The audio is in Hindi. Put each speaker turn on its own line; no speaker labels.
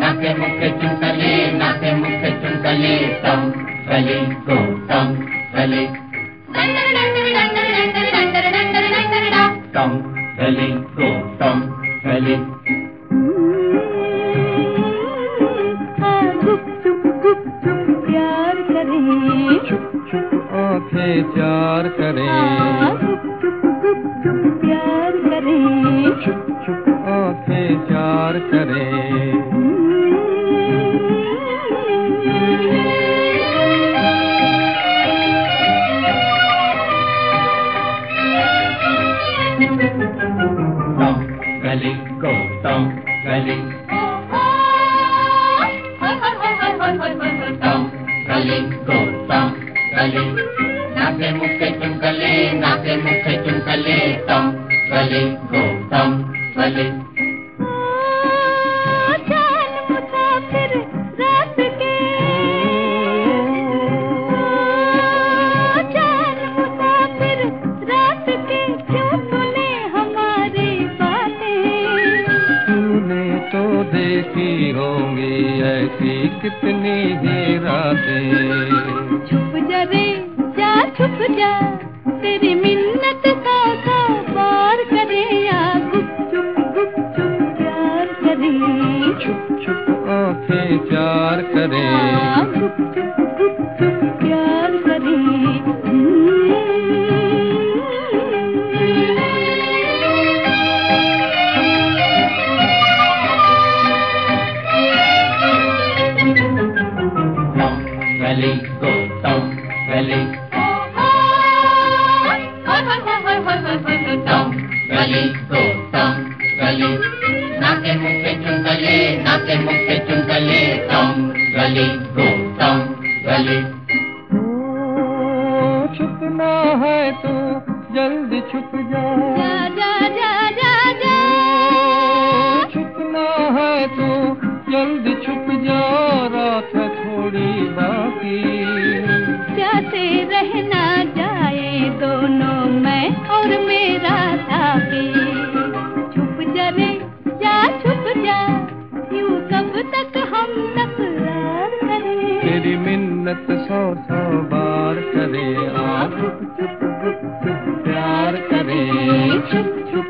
नाके मुखे चुनकली नाके मुखे चुनकली तम गली गो तम गली तम गली गो तम गली
गुप चुप गुप चुप प्यार करें।
छुप छुप आँखें चार करें
गुप चुप गुप चुप प्यार करें।
छुप छुप
गली गली गो तम गली नाके मुखे चुनकली नाके मुखे चुनकली तम गली गो तम गली
देखी होंगी ऐसी कितनी ही रातें।
छुप जा रे जा छुप जा तेरी मिन्नत का का पार करे या गुप चुप गुप चुप प्यार करे।
छुप छुप आँखें चार
करे।
करें
गुप चुप।
गली गो तम गली तम गली गो तम गली नाके मुखे चुनकली नाके मुखे चुनकली तम गली गो तम गली
छुपना है तो जल्दी छुप जा
जा जा और मेरा था छुप जा जा छुप जा यूँ कब तक हम तकरार करें?
तेरी मिन्नत सौ सौ बार करे आप चुप चुप चुप प्यार करे। चुप चुप